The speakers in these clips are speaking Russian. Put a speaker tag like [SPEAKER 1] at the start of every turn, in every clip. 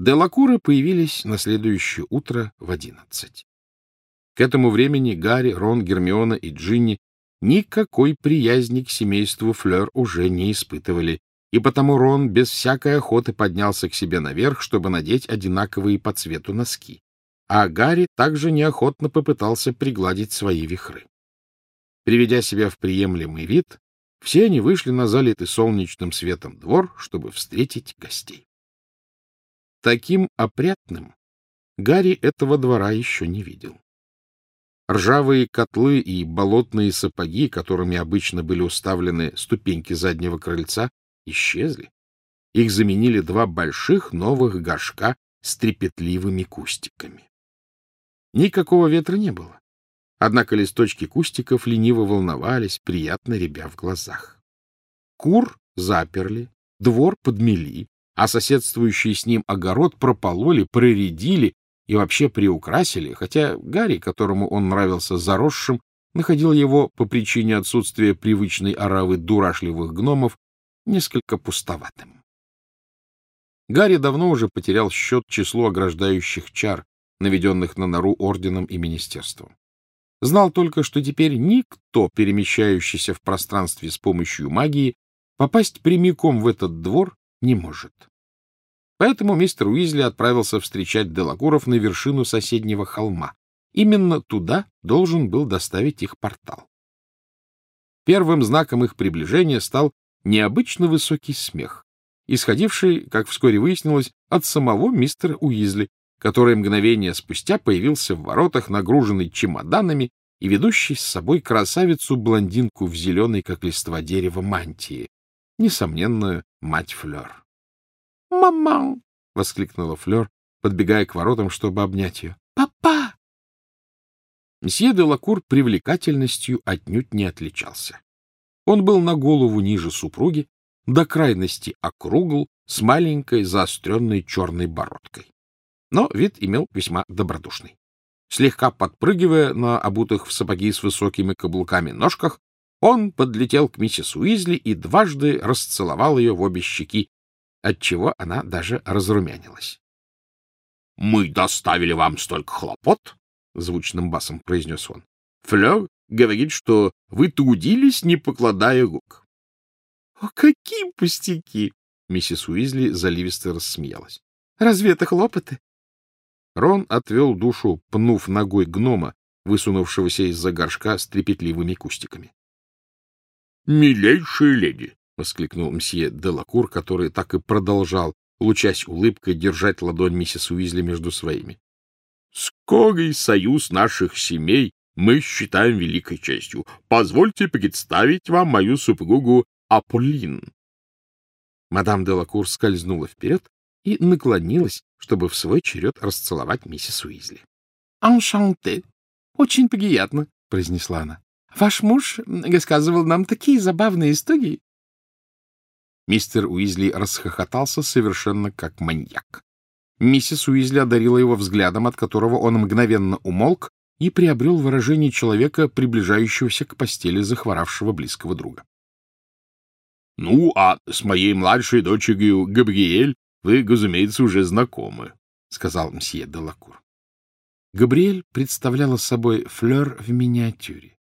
[SPEAKER 1] Делакуры появились на следующее утро в одиннадцать. К этому времени Гарри, Рон, Гермиона и Джинни никакой приязни к семейству Флёр уже не испытывали, и потому Рон без всякой охоты поднялся к себе наверх, чтобы надеть одинаковые по цвету носки, а Гарри также неохотно попытался пригладить свои вихры. Приведя себя в приемлемый вид, все они вышли на залитый солнечным светом двор, чтобы встретить гостей. Таким опрятным Гарри этого двора еще не видел. Ржавые котлы и болотные сапоги, которыми обычно были уставлены ступеньки заднего крыльца, исчезли. Их заменили два больших новых горшка с трепетливыми кустиками. Никакого ветра не было. Однако листочки кустиков лениво волновались, приятно ребя в глазах. Кур заперли, двор подмели, а соседствующий с ним огород пропололи, проредили и вообще приукрасили, хотя Гарри, которому он нравился заросшим, находил его по причине отсутствия привычной оравы дурашливых гномов несколько пустоватым. Гарри давно уже потерял счет числу ограждающих чар, наведенных на нору орденом и министерством. Знал только, что теперь никто, перемещающийся в пространстве с помощью магии, попасть прямиком в этот двор не может. Поэтому мистер Уизли отправился встречать Делагуров на вершину соседнего холма. Именно туда должен был доставить их портал. Первым знаком их приближения стал необычно высокий смех, исходивший, как вскоре выяснилось, от самого мистера Уизли, который мгновение спустя появился в воротах, нагруженный чемоданами и ведущий с собой красавицу-блондинку в зеленой, как листва дерева, мантии, несомненную мать Флёр. «Мама!» — воскликнула Флёр, подбегая к воротам, чтобы обнять ее. «Папа!» Мсье де Лакур привлекательностью отнюдь не отличался. Он был на голову ниже супруги, до крайности округл, с маленькой заостренной черной бородкой. Но вид имел весьма добродушный. Слегка подпрыгивая на обутых в сапоги с высокими каблуками ножках, он подлетел к миссис Уизли и дважды расцеловал ее в обе щеки, отчего она даже разрумянилась. — Мы доставили вам столько хлопот, — звучным басом произнес он. — Флёр говорит, что вы трудились, не покладая рук. — О, какие пустяки! — миссис Уизли заливисто рассмеялась. — Разве это хлопоты? Рон отвел душу, пнув ногой гнома, высунувшегося из-за горшка с трепетливыми кустиками. — Милейшая леди! воскликнул мсье Делакур, который так и продолжал, лучась улыбкой, держать ладонь миссис Уизли между своими. — Скорый союз наших семей мы считаем великой честью. Позвольте представить вам мою супругу Аполлин. Мадам Делакур скользнула вперед и наклонилась, чтобы в свой черед расцеловать миссис Уизли. — Аншанте! Очень приятно, — произнесла она. — Ваш муж рассказывал нам такие забавные истории. Мистер Уизли расхохотался совершенно как маньяк. Миссис Уизли одарила его взглядом, от которого он мгновенно умолк и приобрел выражение человека, приближающегося к постели захворавшего близкого друга. — Ну, а с моей младшей дочерью Габриэль вы, разумеется, уже знакомы, — сказал мсье Делакур. Габриэль представляла собой флер в миниатюре.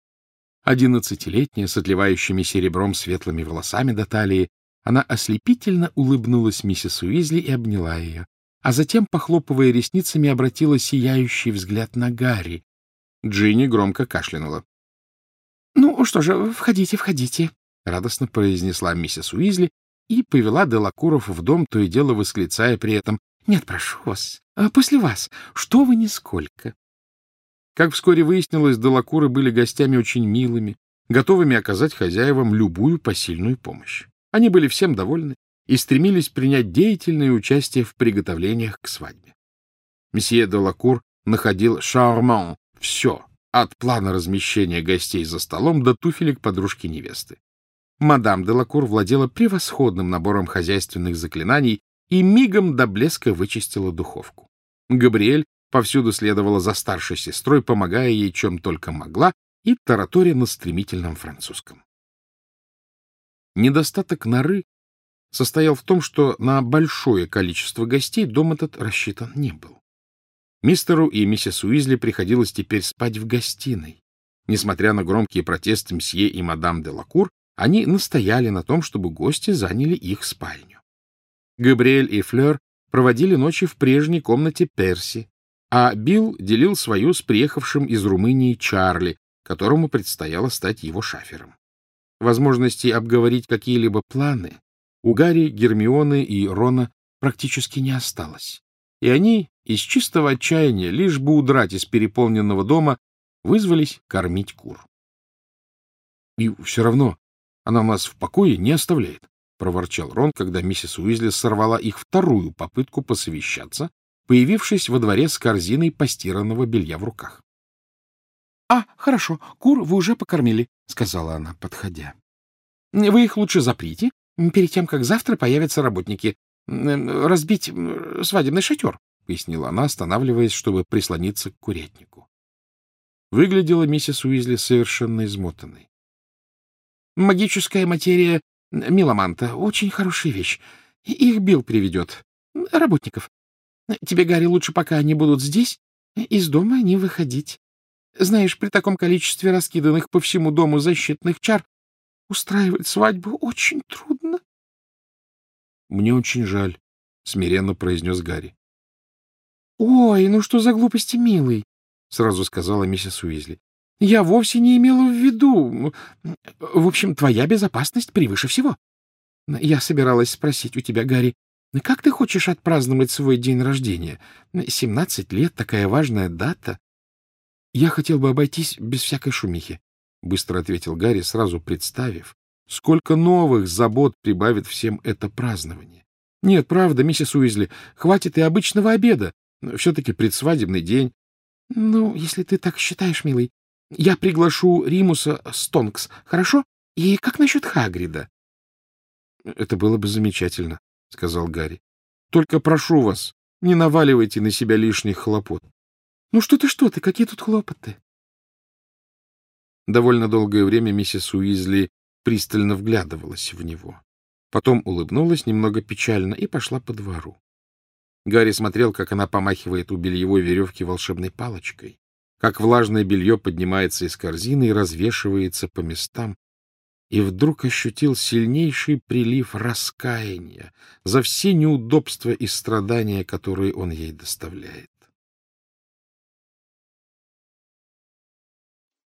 [SPEAKER 1] Одиннадцатилетняя, с отливающими серебром светлыми волосами до талии, она ослепительно улыбнулась миссис Уизли и обняла ее, а затем, похлопывая ресницами, обратила сияющий взгляд на Гарри. Джинни громко кашлянула. — Ну что же, входите, входите, — радостно произнесла миссис Уизли и повела Делакуров в дом, то и дело восклицая при этом. — Нет, прошу вас, а после вас, что вы нисколько. Как вскоре выяснилось, Делакуры были гостями очень милыми, готовыми оказать хозяевам любую посильную помощь. Они были всем довольны и стремились принять деятельное участие в приготовлениях к свадьбе. Месье де Лакур находил шарман все, от плана размещения гостей за столом до туфелек подружки невесты. Мадам де Лакур владела превосходным набором хозяйственных заклинаний и мигом до блеска вычистила духовку. Габриэль повсюду следовала за старшей сестрой, помогая ей чем только могла, и тараторя на стремительном французском. Недостаток норы состоял в том, что на большое количество гостей дом этот рассчитан не был. Мистеру и миссис Уизли приходилось теперь спать в гостиной. Несмотря на громкие протесты мсье и мадам де Лакур, они настояли на том, чтобы гости заняли их спальню. Габриэль и Флёр проводили ночи в прежней комнате Перси, а Билл делил свою с приехавшим из Румынии Чарли, которому предстояло стать его шафером. Возможности обговорить какие-либо планы у Гарри, Гермионы и Рона практически не осталось, и они из чистого отчаяния, лишь бы удрать из переполненного дома, вызвались кормить кур. — И все равно она нас в покое не оставляет, — проворчал Рон, когда миссис Уизли сорвала их вторую попытку посовещаться, появившись во дворе с корзиной постиранного белья в руках. — А, хорошо, кур вы уже покормили, — сказала она, подходя. — Вы их лучше заприте, перед тем, как завтра появятся работники. Разбить свадебный шатер, — пояснила она, останавливаясь, чтобы прислониться к курятнику. Выглядела миссис Уизли совершенно измотанной. — Магическая материя меломанта — очень хорошая вещь. Их Билл приведет. Работников. Тебе, Гарри, лучше, пока они будут здесь, из дома не выходить. Знаешь, при таком количестве раскиданных по всему дому защитных чар устраивать свадьбу очень трудно. — Мне очень жаль, — смиренно произнес Гарри. — Ой, ну что за глупости, милый, — сразу сказала миссис Уизли. — Я вовсе не имела в виду. В общем, твоя безопасность превыше всего. Я собиралась спросить у тебя, Гарри, как ты хочешь отпраздновать свой день рождения? Семнадцать лет — такая важная дата. Я хотел бы обойтись без всякой шумихи, — быстро ответил Гарри, сразу представив, сколько новых забот прибавит всем это празднование. — Нет, правда, миссис Уизли, хватит и обычного обеда. Все-таки предсвадебный день. — Ну, если ты так считаешь, милый, я приглашу Римуса Стонкс, хорошо? И как насчет Хагрида? — Это было бы замечательно, — сказал Гарри. — Только прошу вас, не наваливайте на себя лишних хлопот. — Ну что ты, что ты, какие тут хлопоты? Довольно долгое время миссис Уизли пристально вглядывалась в него. Потом улыбнулась немного печально и пошла по двору. Гарри смотрел, как она помахивает у бельевой веревки волшебной палочкой, как влажное белье поднимается из корзины и развешивается по местам, и вдруг ощутил сильнейший прилив раскаяния за все неудобства и страдания, которые он ей доставляет.